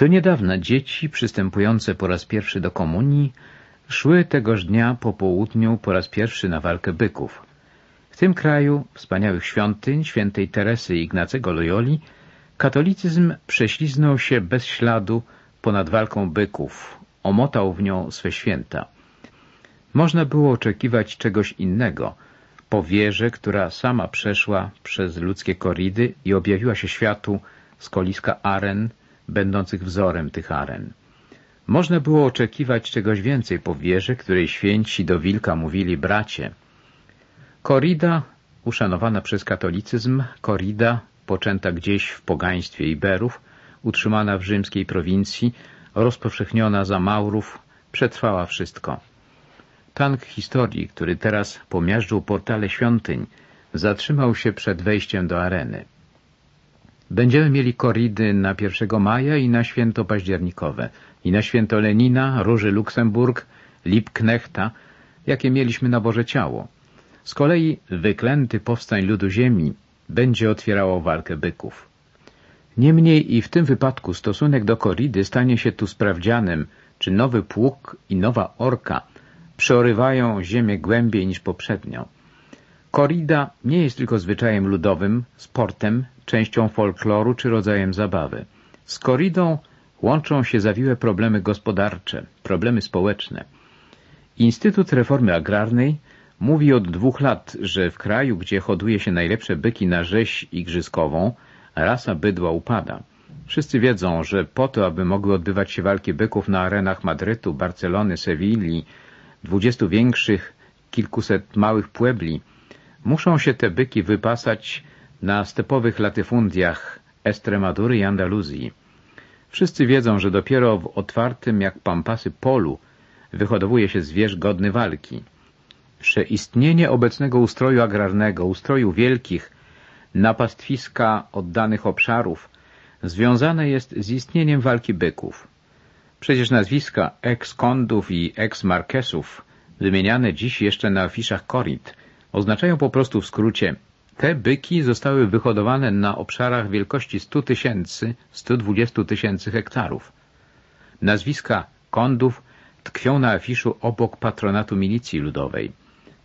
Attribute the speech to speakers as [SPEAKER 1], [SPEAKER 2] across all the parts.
[SPEAKER 1] Do niedawna dzieci przystępujące po raz pierwszy do komunii szły tegoż dnia po południu po raz pierwszy na walkę byków. W tym kraju wspaniałych świątyń świętej Teresy i Ignacego Loyoli katolicyzm prześliznął się bez śladu ponad walką byków, omotał w nią swe święta. Można było oczekiwać czegoś innego, po wierze, która sama przeszła przez ludzkie koridy i objawiła się światu z koliska aren, będących wzorem tych aren. Można było oczekiwać czegoś więcej po wierze, której święci do wilka mówili bracie. Korida, uszanowana przez katolicyzm, korida, poczęta gdzieś w pogaństwie Iberów, utrzymana w rzymskiej prowincji, rozpowszechniona za Maurów, przetrwała wszystko. Tank historii, który teraz pomiażdżył portale świątyń, zatrzymał się przed wejściem do areny. Będziemy mieli koridy na 1 maja i na święto październikowe, i na święto Lenina, Róży Luksemburg, Lipknechta, jakie mieliśmy na Boże Ciało. Z kolei wyklęty powstań ludu ziemi będzie otwierało walkę byków. Niemniej i w tym wypadku stosunek do koridy stanie się tu sprawdzianem, czy nowy pług i nowa orka przeorywają ziemię głębiej niż poprzednio. Korida nie jest tylko zwyczajem ludowym, sportem, częścią folkloru czy rodzajem zabawy. Z koridą łączą się zawiłe problemy gospodarcze, problemy społeczne. Instytut Reformy Agrarnej mówi od dwóch lat, że w kraju, gdzie hoduje się najlepsze byki na rzeź igrzyskową, rasa bydła upada. Wszyscy wiedzą, że po to, aby mogły odbywać się walki byków na arenach Madrytu, Barcelony, Sewilli, dwudziestu większych, kilkuset małych puebli, muszą się te byki wypasać na stepowych latyfundiach Estremadury i Andaluzji. Wszyscy wiedzą, że dopiero w otwartym jak pampasy polu wyhodowuje się zwierz godny walki. Że istnienie obecnego ustroju agrarnego, ustroju wielkich, napastwiska oddanych obszarów, związane jest z istnieniem walki byków. Przecież nazwiska ex-kondów i ex-markesów, wymieniane dziś jeszcze na afiszach Korit, oznaczają po prostu w skrócie te byki zostały wyhodowane na obszarach wielkości 100 tysięcy, 120 tysięcy hektarów. Nazwiska kondów tkwią na afiszu obok patronatu milicji ludowej.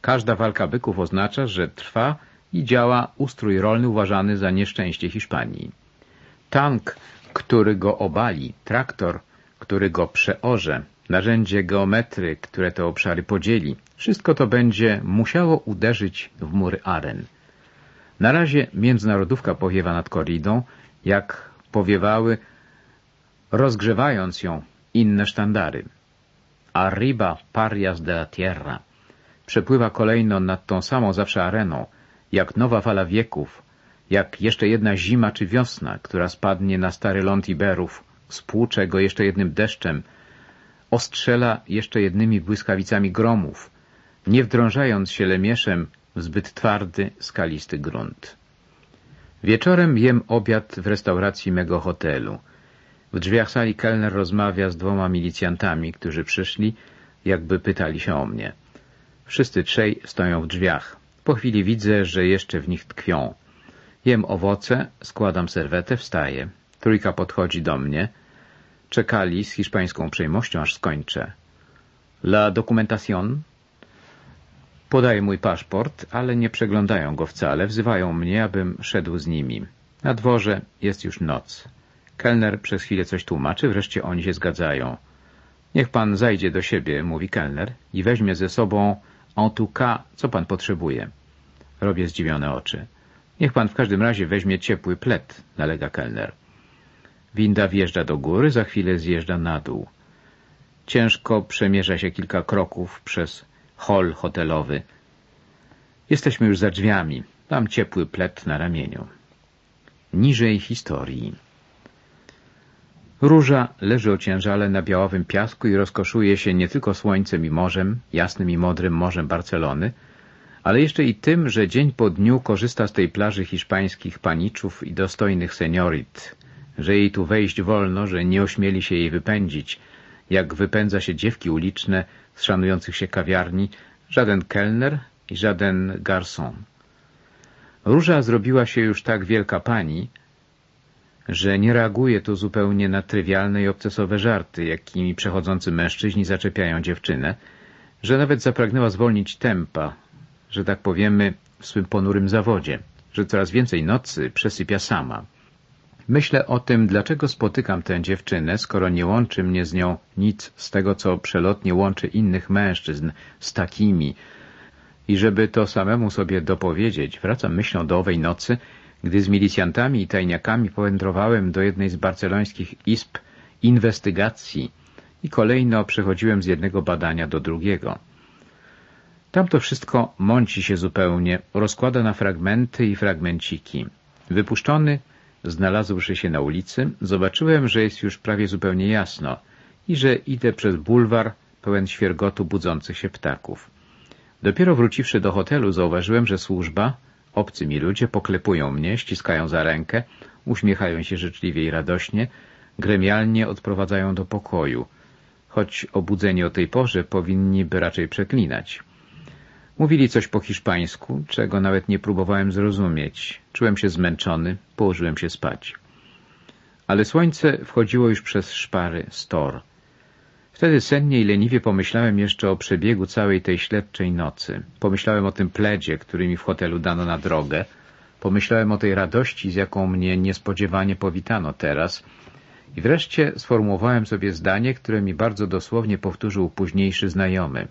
[SPEAKER 1] Każda walka byków oznacza, że trwa i działa ustrój rolny uważany za nieszczęście Hiszpanii. Tank, który go obali, traktor, który go przeorze, narzędzie geometry, które te obszary podzieli, wszystko to będzie musiało uderzyć w mury aren. Na razie międzynarodówka powiewa nad koridą, jak powiewały, rozgrzewając ją inne sztandary. Arriba parias de la tierra. Przepływa kolejno nad tą samą zawsze areną, jak nowa fala wieków, jak jeszcze jedna zima czy wiosna, która spadnie na stary ląd Iberów, spłucze go jeszcze jednym deszczem, ostrzela jeszcze jednymi błyskawicami gromów, nie wdrążając się lemieszem w zbyt twardy, skalisty grunt. Wieczorem jem obiad w restauracji mego hotelu. W drzwiach sali kelner rozmawia z dwoma milicjantami, którzy przyszli, jakby pytali się o mnie. Wszyscy trzej stoją w drzwiach. Po chwili widzę, że jeszcze w nich tkwią. Jem owoce, składam serwetę, wstaję. Trójka podchodzi do mnie. Czekali z hiszpańską uprzejmością, aż skończę. La documentación? Podaję mój paszport, ale nie przeglądają go wcale. Wzywają mnie, abym szedł z nimi. Na dworze jest już noc. Kelner przez chwilę coś tłumaczy, wreszcie oni się zgadzają. Niech pan zajdzie do siebie, mówi kelner, i weźmie ze sobą en tout cas, co pan potrzebuje. Robię zdziwione oczy. Niech pan w każdym razie weźmie ciepły plet, nalega kelner. Winda wjeżdża do góry, za chwilę zjeżdża na dół. Ciężko przemierza się kilka kroków przez hol hotelowy. Jesteśmy już za drzwiami. Mam ciepły plet na ramieniu. Niżej historii. Róża leży ociężale na białowym piasku i rozkoszuje się nie tylko słońcem i morzem, jasnym i modrym morzem Barcelony, ale jeszcze i tym, że dzień po dniu korzysta z tej plaży hiszpańskich paniczów i dostojnych seniorit, że jej tu wejść wolno, że nie ośmieli się jej wypędzić, jak wypędza się dziewki uliczne z szanujących się kawiarni, żaden kelner i żaden garçon. Róża zrobiła się już tak wielka pani, że nie reaguje tu zupełnie na trywialne i obcesowe żarty, jakimi przechodzący mężczyźni zaczepiają dziewczynę, że nawet zapragnęła zwolnić tempa, że tak powiemy, w swym ponurym zawodzie, że coraz więcej nocy przesypia sama. Myślę o tym, dlaczego spotykam tę dziewczynę, skoro nie łączy mnie z nią nic z tego, co przelotnie łączy innych mężczyzn z takimi. I żeby to samemu sobie dopowiedzieć, wracam myślą do owej nocy, gdy z milicjantami i tajniakami powędrowałem do jednej z barcelońskich izb inwestygacji i kolejno przechodziłem z jednego badania do drugiego. Tam to wszystko mąci się zupełnie, rozkłada na fragmenty i fragmenciki. Wypuszczony, znalazłszy się na ulicy, zobaczyłem, że jest już prawie zupełnie jasno i że idę przez bulwar pełen świergotu budzących się ptaków. Dopiero wróciwszy do hotelu, zauważyłem, że służba, obcy mi ludzie, poklepują mnie, ściskają za rękę, uśmiechają się życzliwie i radośnie, gremialnie odprowadzają do pokoju, choć obudzeni o tej porze powinni by raczej przeklinać. Mówili coś po hiszpańsku, czego nawet nie próbowałem zrozumieć. Czułem się zmęczony, położyłem się spać. Ale słońce wchodziło już przez szpary stor. Wtedy sennie i leniwie pomyślałem jeszcze o przebiegu całej tej śledczej nocy. Pomyślałem o tym pledzie, który mi w hotelu dano na drogę. Pomyślałem o tej radości, z jaką mnie niespodziewanie powitano teraz. I wreszcie sformułowałem sobie zdanie, które mi bardzo dosłownie powtórzył późniejszy znajomy.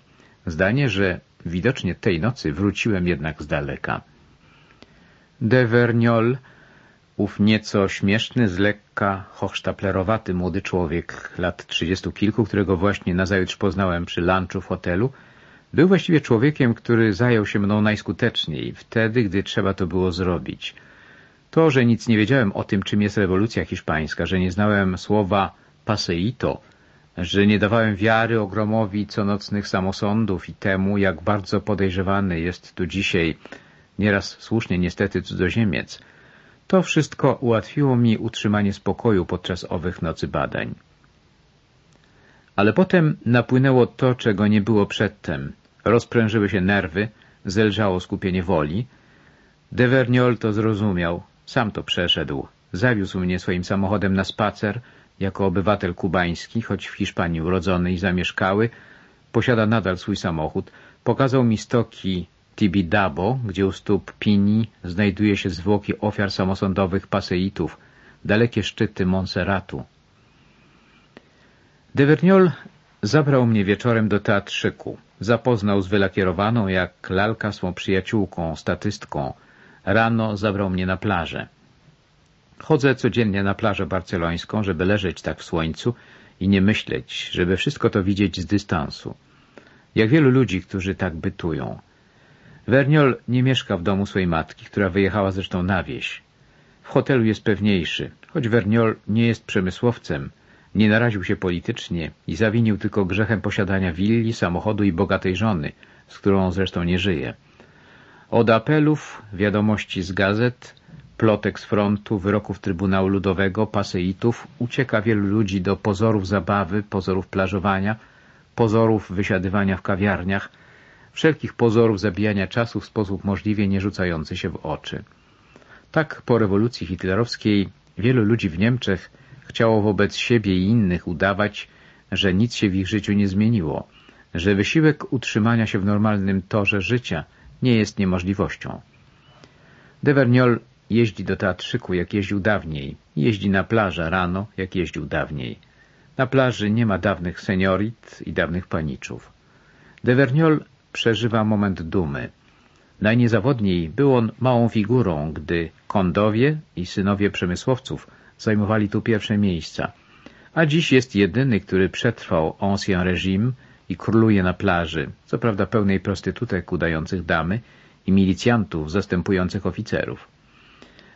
[SPEAKER 1] Zdanie, że widocznie tej nocy wróciłem jednak z daleka. De Verniol, ów nieco śmieszny, z lekka hochsztaplerowaty młody człowiek, lat trzydziestu kilku, którego właśnie nazajutrz poznałem przy lunchu w hotelu, był właściwie człowiekiem, który zajął się mną najskuteczniej, wtedy, gdy trzeba to było zrobić. To, że nic nie wiedziałem o tym, czym jest rewolucja hiszpańska, że nie znałem słowa paseito, że nie dawałem wiary ogromowi conocnych samosądów i temu, jak bardzo podejrzewany jest tu dzisiaj, nieraz słusznie niestety cudzoziemiec, to wszystko ułatwiło mi utrzymanie spokoju podczas owych nocy badań. Ale potem napłynęło to, czego nie było przedtem. Rozprężyły się nerwy, zelżało skupienie woli. Deverniol to zrozumiał, sam to przeszedł. Zawiózł mnie swoim samochodem na spacer, jako obywatel kubański, choć w Hiszpanii urodzony i zamieszkały, posiada nadal swój samochód, pokazał mi stoki Tibidabo, gdzie u stóp Pini znajduje się zwłoki ofiar samosądowych paseitów, dalekie szczyty Monserratu. Deverniol zabrał mnie wieczorem do teatrzyku. Zapoznał z wylakierowaną jak lalka swą przyjaciółką, statystką. Rano zabrał mnie na plażę. Chodzę codziennie na plażę barcelońską, żeby leżeć tak w słońcu i nie myśleć, żeby wszystko to widzieć z dystansu. Jak wielu ludzi, którzy tak bytują. Verniol nie mieszka w domu swojej matki, która wyjechała zresztą na wieś. W hotelu jest pewniejszy, choć Verniol nie jest przemysłowcem, nie naraził się politycznie i zawinił tylko grzechem posiadania willi, samochodu i bogatej żony, z którą zresztą nie żyje. Od apelów, wiadomości z gazet, plotek z frontu, wyroków Trybunału Ludowego, paseitów, ucieka wielu ludzi do pozorów zabawy, pozorów plażowania, pozorów wysiadywania w kawiarniach, wszelkich pozorów zabijania czasu w sposób możliwie nie rzucający się w oczy. Tak po rewolucji hitlerowskiej wielu ludzi w Niemczech chciało wobec siebie i innych udawać, że nic się w ich życiu nie zmieniło, że wysiłek utrzymania się w normalnym torze życia nie jest niemożliwością. Deverniol Jeździ do teatrzyku, jak jeździł dawniej. Jeździ na plażę rano, jak jeździł dawniej. Na plaży nie ma dawnych seniorit i dawnych paniczów. Deverniol przeżywa moment dumy. Najniezawodniej był on małą figurą, gdy kondowie i synowie przemysłowców zajmowali tu pierwsze miejsca. A dziś jest jedyny, który przetrwał ancien régime i króluje na plaży, co prawda pełnej prostytutek udających damy i milicjantów zastępujących oficerów.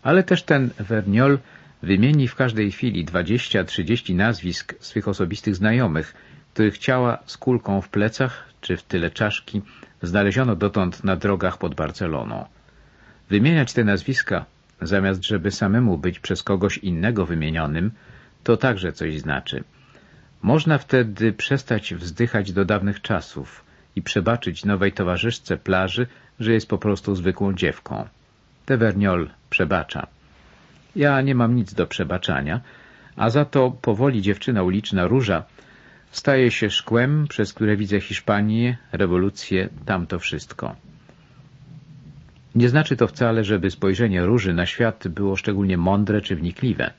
[SPEAKER 1] Ale też ten Verniol wymieni w każdej chwili 20-30 nazwisk swych osobistych znajomych, których ciała z kulką w plecach czy w tyle czaszki znaleziono dotąd na drogach pod Barceloną. Wymieniać te nazwiska, zamiast żeby samemu być przez kogoś innego wymienionym, to także coś znaczy. Można wtedy przestać wzdychać do dawnych czasów i przebaczyć nowej towarzyszce plaży, że jest po prostu zwykłą dziewką. Teverniol przebacza. Ja nie mam nic do przebaczania, a za to powoli dziewczyna uliczna Róża staje się szkłem, przez które widzę Hiszpanię, rewolucję, tamto wszystko. Nie znaczy to wcale, żeby spojrzenie Róży na świat było szczególnie mądre czy wnikliwe.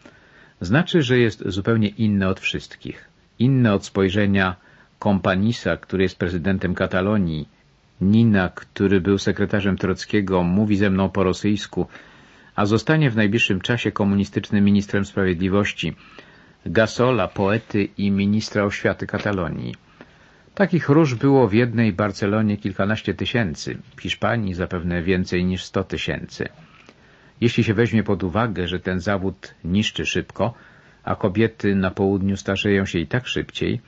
[SPEAKER 1] Znaczy, że jest zupełnie inne od wszystkich. Inne od spojrzenia Kompanisa, który jest prezydentem Katalonii, Nina, który był sekretarzem Trockiego, mówi ze mną po rosyjsku, a zostanie w najbliższym czasie komunistycznym ministrem sprawiedliwości, Gasola, poety i ministra oświaty Katalonii. Takich róż było w jednej Barcelonie kilkanaście tysięcy, w Hiszpanii zapewne więcej niż sto tysięcy. Jeśli się weźmie pod uwagę, że ten zawód niszczy szybko, a kobiety na południu starzeją się i tak szybciej,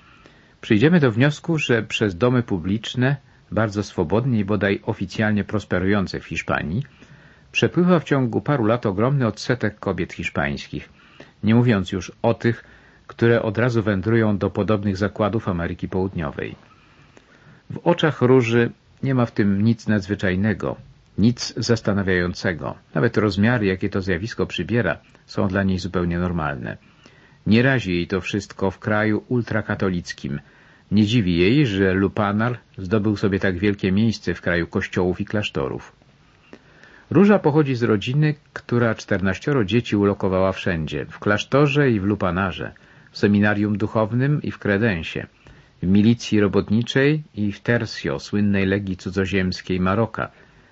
[SPEAKER 1] przyjdziemy do wniosku, że przez domy publiczne, bardzo swobodnie i bodaj oficjalnie prosperujące w Hiszpanii, przepływa w ciągu paru lat ogromny odsetek kobiet hiszpańskich, nie mówiąc już o tych, które od razu wędrują do podobnych zakładów Ameryki Południowej. W oczach róży nie ma w tym nic nadzwyczajnego, nic zastanawiającego. Nawet rozmiary, jakie to zjawisko przybiera, są dla niej zupełnie normalne. Nie razi jej to wszystko w kraju ultrakatolickim. Nie dziwi jej, że Lupanar zdobył sobie tak wielkie miejsce w kraju kościołów i klasztorów. Róża pochodzi z rodziny, która czternaścioro dzieci ulokowała wszędzie, w klasztorze i w lupanarze, w seminarium duchownym i w kredensie, w milicji robotniczej i w Tercio, słynnej legii cudzoziemskiej Maroka,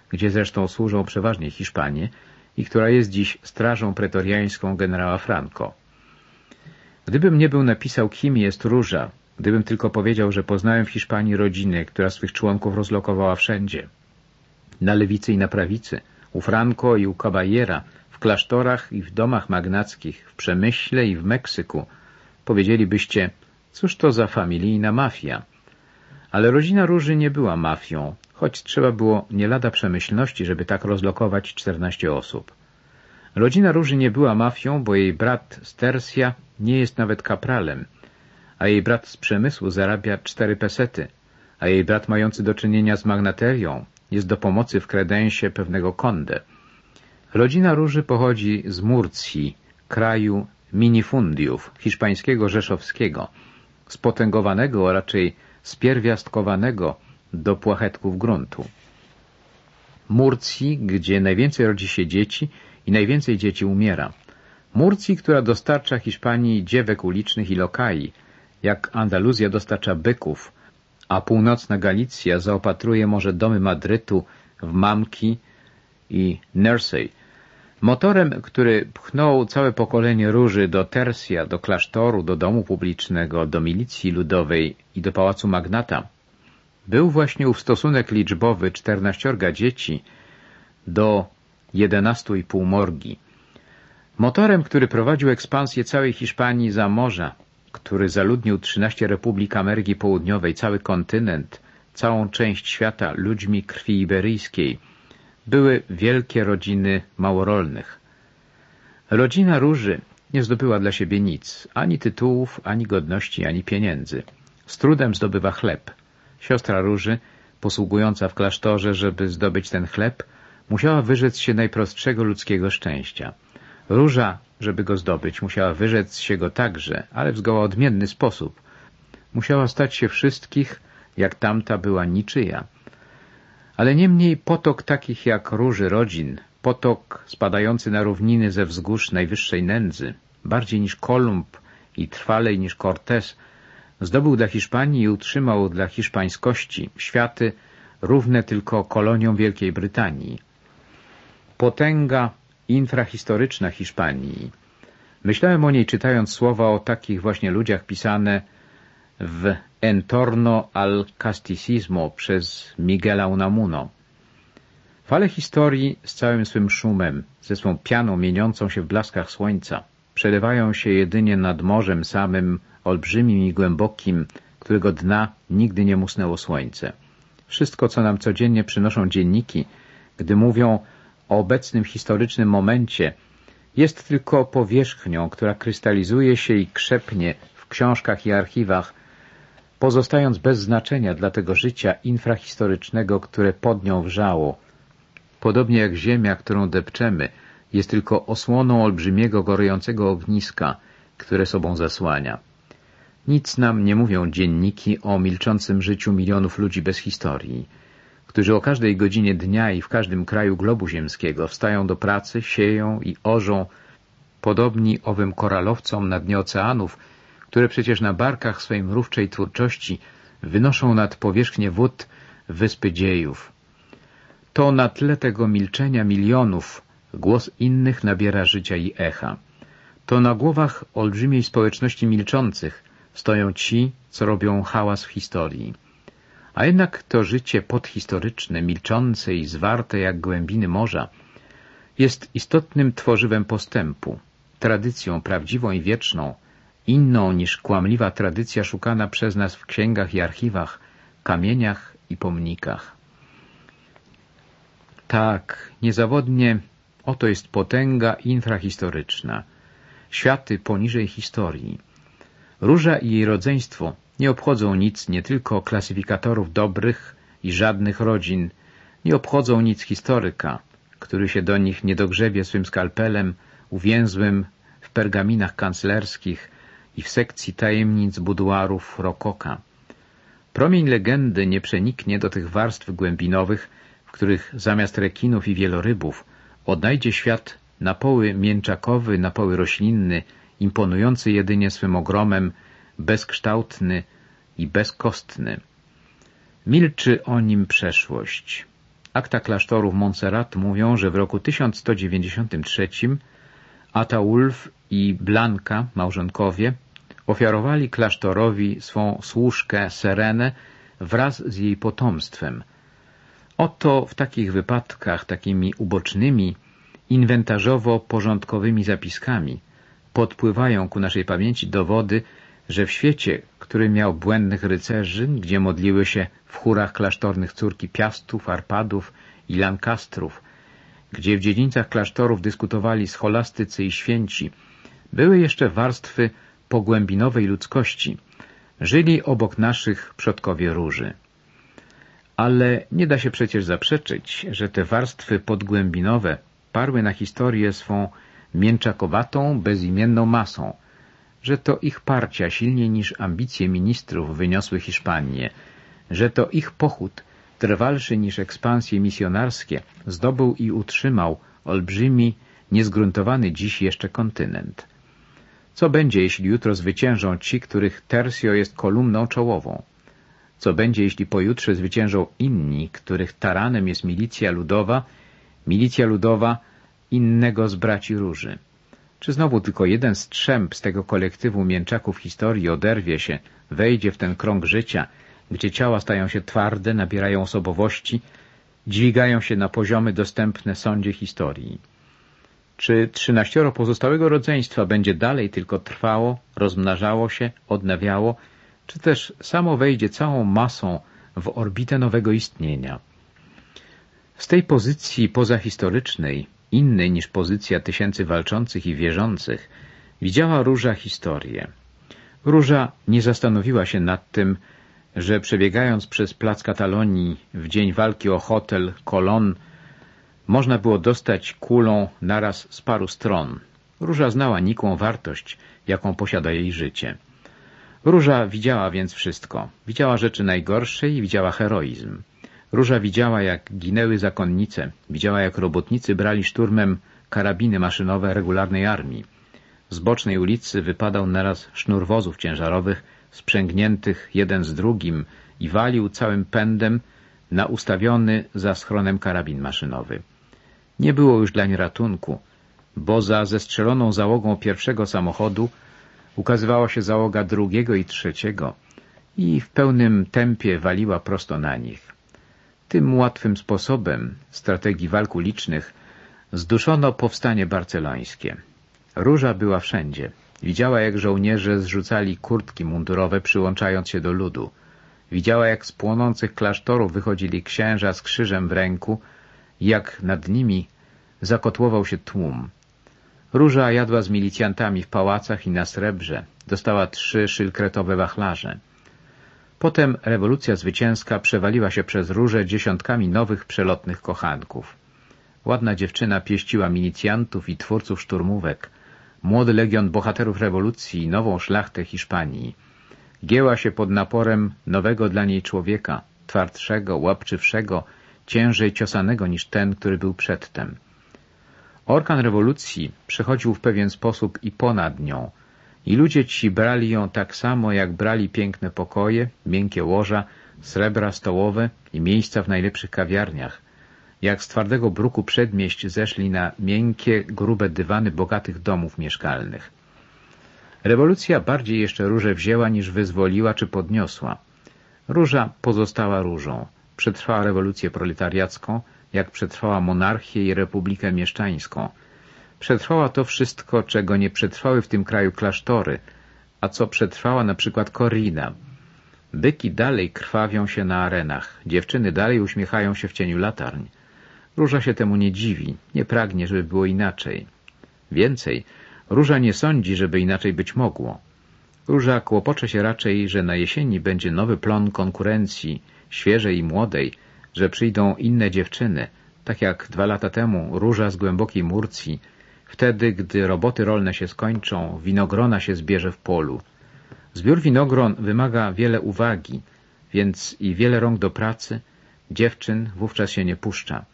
[SPEAKER 1] gdzie zresztą służą przeważnie Hiszpanie i która jest dziś strażą pretoriańską generała Franco. Gdybym nie był napisał, kim jest Róża, gdybym tylko powiedział, że poznałem w Hiszpanii rodzinę, która swych członków rozlokowała wszędzie, na lewicy i na prawicy, u Franco i u Caballera, w klasztorach i w domach magnackich, w Przemyśle i w Meksyku, powiedzielibyście, cóż to za familijna mafia. Ale rodzina Róży nie była mafią, choć trzeba było nie lada przemyślności, żeby tak rozlokować czternaście osób. Rodzina Róży nie była mafią, bo jej brat z Tersia nie jest nawet kapralem, a jej brat z przemysłu zarabia cztery pesety, a jej brat mający do czynienia z magnaterią jest do pomocy w kredensie pewnego konde. Rodzina Róży pochodzi z Murcji, kraju minifundiów, hiszpańskiego rzeszowskiego, spotęgowanego, a raczej spierwiastkowanego do płachetków gruntu. Murcji, gdzie najwięcej rodzi się dzieci i najwięcej dzieci umiera. Murcji, która dostarcza Hiszpanii dziewek ulicznych i lokai, jak Andaluzja dostarcza byków, a północna Galicja zaopatruje może domy Madrytu w Mamki i Nersey. Motorem, który pchnął całe pokolenie róży do Tersia, do klasztoru, do domu publicznego, do milicji ludowej i do pałacu magnata, był właśnie ów stosunek liczbowy czternaściorga dzieci do jedenastu i pół morgi. Motorem, który prowadził ekspansję całej Hiszpanii za morza, który zaludnił 13 republik Ameryki Południowej, cały kontynent, całą część świata ludźmi krwi iberyjskiej, były wielkie rodziny małorolnych. Rodzina Róży nie zdobyła dla siebie nic, ani tytułów, ani godności, ani pieniędzy. Z trudem zdobywa chleb. Siostra Róży, posługująca w klasztorze, żeby zdobyć ten chleb, musiała wyrzec się najprostszego ludzkiego szczęścia. Róża żeby go zdobyć, musiała wyrzec się go także, ale w zgoła odmienny sposób. Musiała stać się wszystkich, jak tamta była niczyja. Ale niemniej potok takich jak róży rodzin, potok spadający na równiny ze wzgórz najwyższej nędzy, bardziej niż Kolumb i trwalej niż Cortés, zdobył dla Hiszpanii i utrzymał dla hiszpańskości światy równe tylko koloniom Wielkiej Brytanii. Potęga infrahistoryczna Hiszpanii. Myślałem o niej czytając słowa o takich właśnie ludziach pisane w Entorno al Casticismo przez Miguela Unamuno. Fale historii z całym swym szumem, ze swą pianą mieniącą się w blaskach słońca, przelewają się jedynie nad morzem samym, olbrzymim i głębokim, którego dna nigdy nie musnęło słońce. Wszystko, co nam codziennie przynoszą dzienniki, gdy mówią obecnym historycznym momencie jest tylko powierzchnią, która krystalizuje się i krzepnie w książkach i archiwach, pozostając bez znaczenia dla tego życia infrahistorycznego, które pod nią wrzało. Podobnie jak ziemia, którą depczemy, jest tylko osłoną olbrzymiego, gorejącego ogniska, które sobą zasłania. Nic nam nie mówią dzienniki o milczącym życiu milionów ludzi bez historii, którzy o każdej godzinie dnia i w każdym kraju globu ziemskiego wstają do pracy, sieją i orzą, podobni owym koralowcom na dnie oceanów, które przecież na barkach swej mrówczej twórczości wynoszą nad powierzchnię wód wyspy dziejów. To na tle tego milczenia milionów głos innych nabiera życia i echa. To na głowach olbrzymiej społeczności milczących stoją ci, co robią hałas w historii. A jednak to życie podhistoryczne, milczące i zwarte jak głębiny morza, jest istotnym tworzywem postępu, tradycją prawdziwą i wieczną, inną niż kłamliwa tradycja szukana przez nas w księgach i archiwach, kamieniach i pomnikach. Tak, niezawodnie oto jest potęga infrahistoryczna, światy poniżej historii. Róża i jej rodzeństwo nie obchodzą nic nie tylko klasyfikatorów dobrych i żadnych rodzin, nie obchodzą nic historyka, który się do nich nie dogrzebie swym skalpelem uwięzłym w pergaminach kanclerskich i w sekcji tajemnic buduarów Rokoka. Promień legendy nie przeniknie do tych warstw głębinowych, w których zamiast rekinów i wielorybów odnajdzie świat napoły mięczakowy, napoły roślinny, imponujący jedynie swym ogromem, bezkształtny i bezkostny. Milczy o nim przeszłość. Akta klasztorów Montserrat mówią, że w roku 1193 Ataulf i Blanka, małżonkowie, ofiarowali klasztorowi swą służkę Serenę wraz z jej potomstwem. Oto w takich wypadkach, takimi ubocznymi, inwentarzowo-porządkowymi zapiskami podpływają ku naszej pamięci dowody, że w świecie, który miał błędnych rycerzy, gdzie modliły się w chórach klasztornych córki Piastów, Arpadów i Lancastrów, gdzie w dziedzińcach klasztorów dyskutowali scholastycy i święci, były jeszcze warstwy pogłębinowej ludzkości. Żyli obok naszych przodkowie róży. Ale nie da się przecież zaprzeczyć, że te warstwy podgłębinowe parły na historię swą mięczakowatą, bezimienną masą, że to ich parcia silniej niż ambicje ministrów wyniosły Hiszpanię, że to ich pochód, trwalszy niż ekspansje misjonarskie, zdobył i utrzymał olbrzymi, niezgruntowany dziś jeszcze kontynent. Co będzie, jeśli jutro zwyciężą ci, których Tercio jest kolumną czołową? Co będzie, jeśli pojutrze zwyciężą inni, których taranem jest milicja ludowa, milicja ludowa innego z braci róży? Czy znowu tylko jeden strzęp z tego kolektywu mięczaków historii oderwie się, wejdzie w ten krąg życia, gdzie ciała stają się twarde, nabierają osobowości, dźwigają się na poziomy dostępne sądzie historii? Czy trzynaścioro pozostałego rodzeństwa będzie dalej tylko trwało, rozmnażało się, odnawiało, czy też samo wejdzie całą masą w orbitę nowego istnienia? Z tej pozycji pozahistorycznej, innej niż pozycja tysięcy walczących i wierzących, widziała Róża historię. Róża nie zastanowiła się nad tym, że przebiegając przez plac Katalonii w dzień walki o hotel Colon można było dostać kulą naraz z paru stron. Róża znała nikłą wartość, jaką posiada jej życie. Róża widziała więc wszystko. Widziała rzeczy najgorsze i widziała heroizm. Róża widziała, jak ginęły zakonnice, widziała, jak robotnicy brali szturmem karabiny maszynowe regularnej armii. Z bocznej ulicy wypadał naraz sznur wozów ciężarowych, sprzęgniętych jeden z drugim i walił całym pędem na ustawiony za schronem karabin maszynowy. Nie było już dlań ratunku, bo za zestrzeloną załogą pierwszego samochodu ukazywała się załoga drugiego i trzeciego i w pełnym tempie waliła prosto na nich. Tym łatwym sposobem strategii walk ulicznych zduszono powstanie barcelońskie. Róża była wszędzie. Widziała, jak żołnierze zrzucali kurtki mundurowe, przyłączając się do ludu. Widziała, jak z płonących klasztorów wychodzili księża z krzyżem w ręku, jak nad nimi zakotłował się tłum. Róża jadła z milicjantami w pałacach i na srebrze. Dostała trzy szylkretowe wachlarze. Potem rewolucja zwycięska przewaliła się przez róże dziesiątkami nowych przelotnych kochanków. Ładna dziewczyna pieściła milicjantów i twórców szturmówek, młody legion bohaterów rewolucji, nową szlachtę Hiszpanii. Gięła się pod naporem nowego dla niej człowieka, twardszego, łapczywszego, ciężej ciosanego niż ten, który był przedtem. Orkan rewolucji przechodził w pewien sposób i ponad nią, i ludzie ci brali ją tak samo, jak brali piękne pokoje, miękkie łoża, srebra stołowe i miejsca w najlepszych kawiarniach, jak z twardego bruku przedmieść zeszli na miękkie, grube dywany bogatych domów mieszkalnych. Rewolucja bardziej jeszcze różę wzięła niż wyzwoliła czy podniosła. Róża pozostała różą. Przetrwała rewolucję proletariacką, jak przetrwała monarchię i republikę mieszczańską. Przetrwała to wszystko, czego nie przetrwały w tym kraju klasztory, a co przetrwała na przykład Korina. Byki dalej krwawią się na arenach, dziewczyny dalej uśmiechają się w cieniu latarń. Róża się temu nie dziwi, nie pragnie, żeby było inaczej. Więcej, Róża nie sądzi, żeby inaczej być mogło. Róża kłopocze się raczej, że na jesieni będzie nowy plon konkurencji, świeżej i młodej, że przyjdą inne dziewczyny, tak jak dwa lata temu Róża z głębokiej Murcji, wtedy, gdy roboty rolne się skończą, winogrona się zbierze w polu. Zbiór winogron wymaga wiele uwagi, więc i wiele rąk do pracy, dziewczyn wówczas się nie puszcza.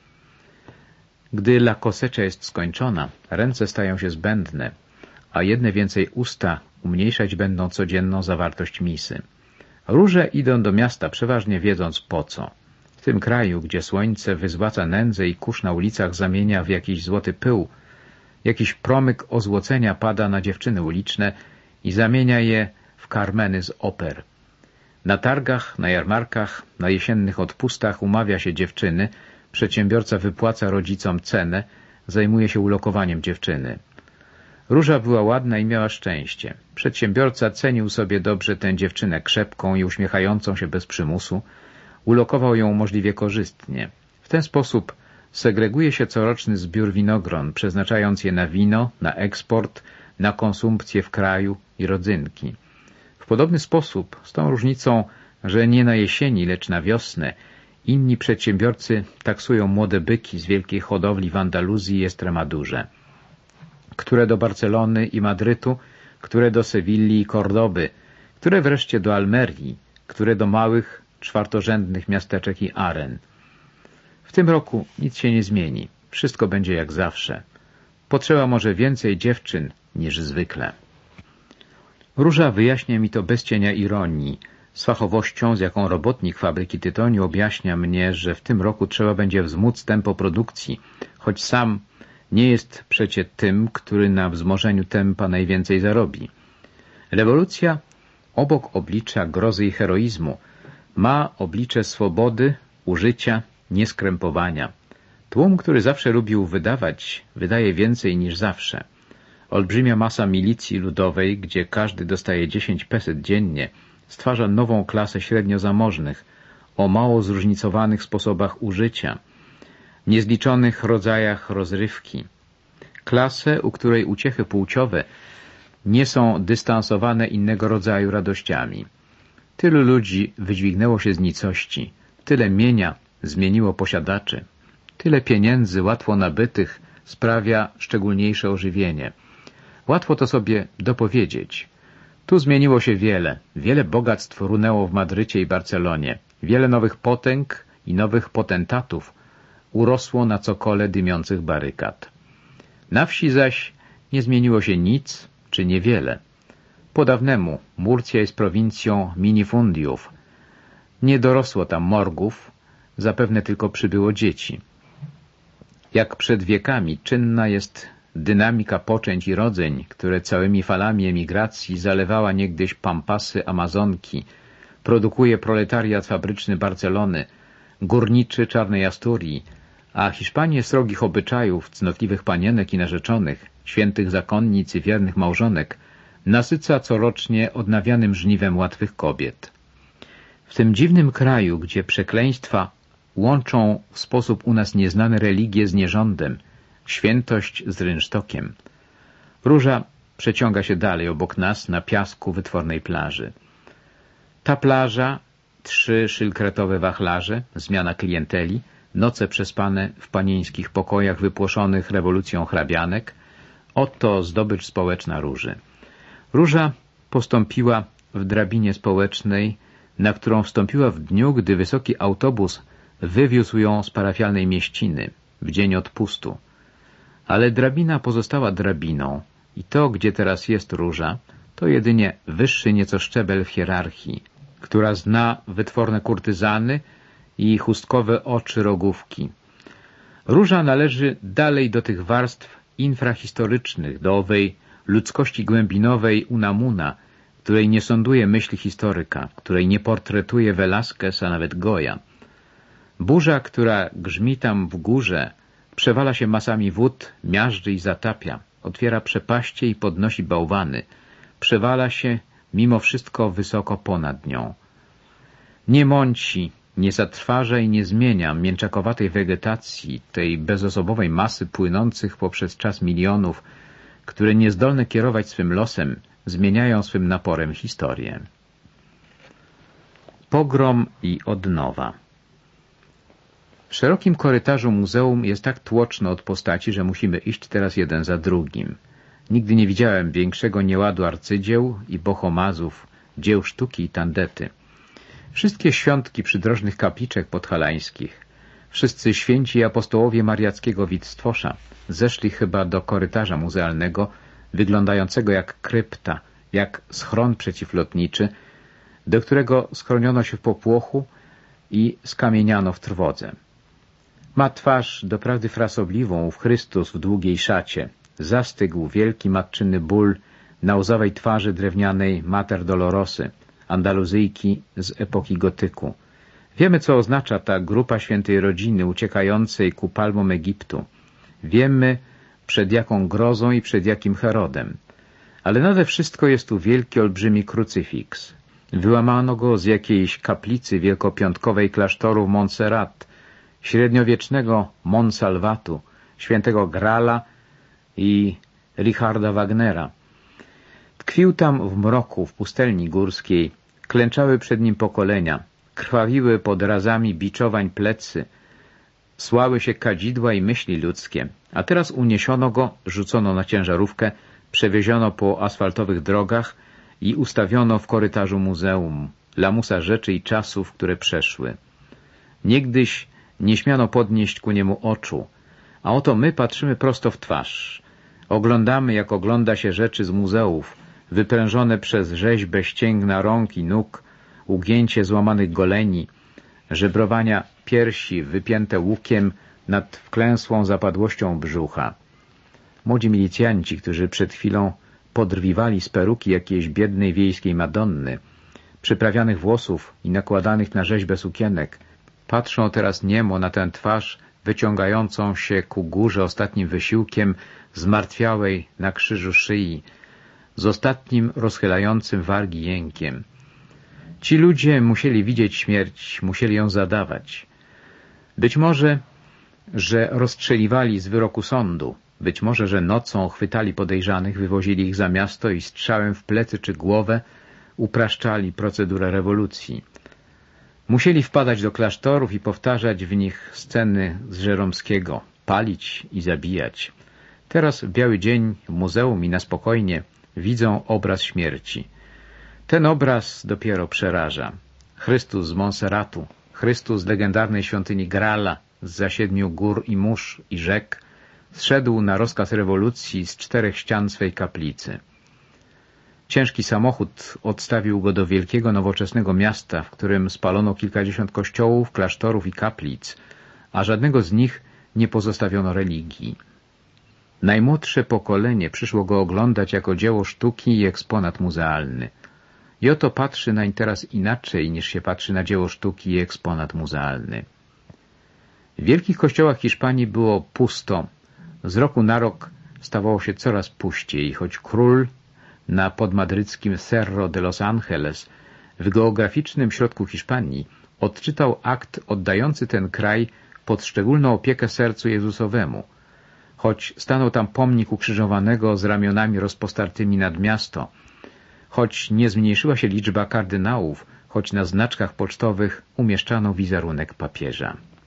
[SPEAKER 1] Gdy la kosecza jest skończona, ręce stają się zbędne, a jedne więcej usta umniejszać będą codzienną zawartość misy. Róże idą do miasta przeważnie wiedząc po co. W tym kraju, gdzie słońce wyzłaca nędzę i kurz na ulicach zamienia w jakiś złoty pył, jakiś promyk ozłocenia pada na dziewczyny uliczne i zamienia je w karmeny z oper. Na targach, na jarmarkach, na jesiennych odpustach umawia się dziewczyny, Przedsiębiorca wypłaca rodzicom cenę, zajmuje się ulokowaniem dziewczyny. Róża była ładna i miała szczęście. Przedsiębiorca cenił sobie dobrze tę dziewczynę krzepką i uśmiechającą się bez przymusu. Ulokował ją możliwie korzystnie. W ten sposób segreguje się coroczny zbiór winogron, przeznaczając je na wino, na eksport, na konsumpcję w kraju i rodzynki. W podobny sposób, z tą różnicą, że nie na jesieni, lecz na wiosnę, Inni przedsiębiorcy taksują młode byki z wielkiej hodowli w Andaluzji i Estremadurze, które do Barcelony i Madrytu, które do Sewilli i Kordoby, które wreszcie do Almerii, które do małych, czwartorzędnych miasteczek i aren. Tym roku nic się nie zmieni. Wszystko będzie jak zawsze. Potrzeba może więcej dziewczyn niż zwykle. Róża wyjaśnia mi to bez cienia ironii, z fachowością, z jaką robotnik fabryki tytoniu objaśnia mnie, że w tym roku trzeba będzie wzmóc tempo produkcji, choć sam nie jest przecie tym, który na wzmożeniu tempa najwięcej zarobi. Rewolucja, obok oblicza grozy i heroizmu, ma oblicze swobody, użycia, nieskrępowania. Tłum, który zawsze lubił wydawać, wydaje więcej niż zawsze. Olbrzymia masa milicji ludowej, gdzie każdy dostaje 10 peset dziennie, stwarza nową klasę średnio zamożnych, o mało zróżnicowanych sposobach użycia, niezliczonych rodzajach rozrywki. Klasę, u której uciechy płciowe nie są dystansowane innego rodzaju radościami. Tylu ludzi wydźwignęło się z nicości, tyle mienia zmieniło posiadaczy, tyle pieniędzy łatwo nabytych sprawia szczególniejsze ożywienie. Łatwo to sobie dopowiedzieć. Tu zmieniło się wiele. Wiele bogactw runęło w Madrycie i Barcelonie. Wiele nowych potęg i nowych potentatów urosło na cokole dymiących barykad. Na wsi zaś nie zmieniło się nic czy niewiele. Po dawnemu Murcja jest prowincją minifundiów. Nie dorosło tam morgów, zapewne tylko przybyło dzieci. Jak przed wiekami czynna jest Dynamika poczęć i rodzeń, które całymi falami emigracji zalewała niegdyś pampasy Amazonki, produkuje proletariat fabryczny Barcelony, górniczy czarnej Asturii, a Hiszpanię srogich obyczajów, cnotliwych panienek i narzeczonych, świętych zakonnic i wiernych małżonek, nasyca corocznie odnawianym żniwem łatwych kobiet. W tym dziwnym kraju, gdzie przekleństwa łączą w sposób u nas nieznany religię z nierządem, świętość z rynsztokiem. Róża przeciąga się dalej obok nas na piasku wytwornej plaży. Ta plaża, trzy szylkretowe wachlarze, zmiana klienteli, noce przespane w panieńskich pokojach wypłoszonych rewolucją hrabianek, oto zdobycz społeczna Róży. Róża postąpiła w drabinie społecznej, na którą wstąpiła w dniu, gdy wysoki autobus wywiózł ją z parafialnej mieściny, w dzień odpustu. Ale drabina pozostała drabiną i to, gdzie teraz jest Róża, to jedynie wyższy nieco szczebel w hierarchii, która zna wytworne kurtyzany i chustkowe oczy rogówki. Róża należy dalej do tych warstw infrahistorycznych, do owej ludzkości głębinowej Unamuna, której nie sąduje myśli historyka, której nie portretuje Velasquez, a nawet Goya. Burza, która grzmi tam w górze, przewala się masami wód, miażdży i zatapia, otwiera przepaście i podnosi bałwany, przewala się mimo wszystko wysoko ponad nią. Nie mąci, nie zatrważa i nie zmienia mięczakowatej wegetacji, tej bezosobowej masy płynących poprzez czas milionów, które niezdolne kierować swym losem, zmieniają swym naporem historię. Pogrom i odnowa W szerokim korytarzu muzeum jest tak tłoczno od postaci, że musimy iść teraz jeden za drugim. Nigdy nie widziałem większego nieładu arcydzieł i bohomazów, dzieł sztuki i tandety. Wszystkie świątki przydrożnych kapliczek podhalańskich, wszyscy święci apostołowie mariackiego Witstwosza zeszli chyba do korytarza muzealnego, wyglądającego jak krypta, jak schron przeciwlotniczy, do którego schroniono się w popłochu i skamieniano w trwodze. Ma twarz doprawdy frasobliwą w Chrystus w długiej szacie. Zastygł wielki matczyny ból na łzowej twarzy drewnianej Mater Dolorosy, Andaluzyjki z epoki gotyku. Wiemy, co oznacza ta grupa świętej rodziny uciekającej ku palmom Egiptu. Wiemy, przed jaką grozą i przed jakim Herodem. Ale nade wszystko jest tu wielki, olbrzymi krucyfiks. Wyłamano go z jakiejś kaplicy wielkopiątkowej klasztoru Montserrat, średniowiecznego Monsalvatu, świętego Grala i Richarda Wagnera. Tkwił tam w mroku, w pustelni górskiej, klęczały przed nim pokolenia, krwawiły pod razami biczowań plecy, słały się kadzidła i myśli ludzkie, a teraz uniesiono go, rzucono na ciężarówkę, przewieziono po asfaltowych drogach i ustawiono w korytarzu muzeum, lamusa rzeczy i czasów, które przeszły. Niegdyś nie śmiano podnieść ku niemu oczu, a oto my patrzymy prosto w twarz. Oglądamy, jak ogląda się rzeczy z muzeów, wyprężone przez rzeźbę ścięgna rąk i nóg, ugięcie złamanych goleni, żebrowania piersi wypięte łukiem nad wklęsłą zapadłością brzucha. Młodzi milicjanci, którzy przed chwilą podrwiwali z peruki jakiejś biednej wiejskiej Madonny, przyprawianych włosów i nakładanych na rzeźbę sukienek, patrzą teraz niemo na tę twarz wyciągającą się ku górze ostatnim wysiłkiem zmartwiałej na krzyżu szyi, z ostatnim rozchylającym wargi jękiem. Ci ludzie musieli widzieć śmierć, musieli ją zadawać. Być może, że rozstrzeliwali z wyroku sądu, być może, że nocą chwytali podejrzanych, wywozili ich za miasto i strzałem w plecy czy głowę upraszczali procedurę rewolucji. Musieli wpadać do klasztorów i powtarzać w nich sceny z Żeromskiego, palić i zabijać. Teraz w biały dzień w muzeum i na spokojnie widzą obraz śmierci. Ten obraz dopiero przeraża. Chrystus z Monserratu, Chrystus z legendarnej świątyni Grala, z zasiedmiu gór i mórz i rzek, zszedł na rozkaz rewolucji z czterech ścian swej kaplicy. Ciężki samochód odstawił go do wielkiego, nowoczesnego miasta, w którym spalono kilkadziesiąt kościołów, klasztorów i kaplic, a żadnego z nich nie pozostawiono religii. Najmłodsze pokolenie przyszło go oglądać jako dzieło sztuki i eksponat muzealny. I oto patrzy nań teraz inaczej, niż się patrzy na dzieło sztuki i eksponat muzealny. W wielkich kościołach Hiszpanii było pusto. Z roku na rok stawało się coraz puściej, choć król na podmadryckim Cerro de los Angeles w geograficznym środku Hiszpanii odczytał akt oddający ten kraj pod szczególną opiekę sercu Jezusowemu – choć stanął tam pomnik ukrzyżowanego z ramionami rozpostartymi nad miasto, choć nie zmniejszyła się liczba kardynałów, choć na znaczkach pocztowych umieszczano wizerunek papieża.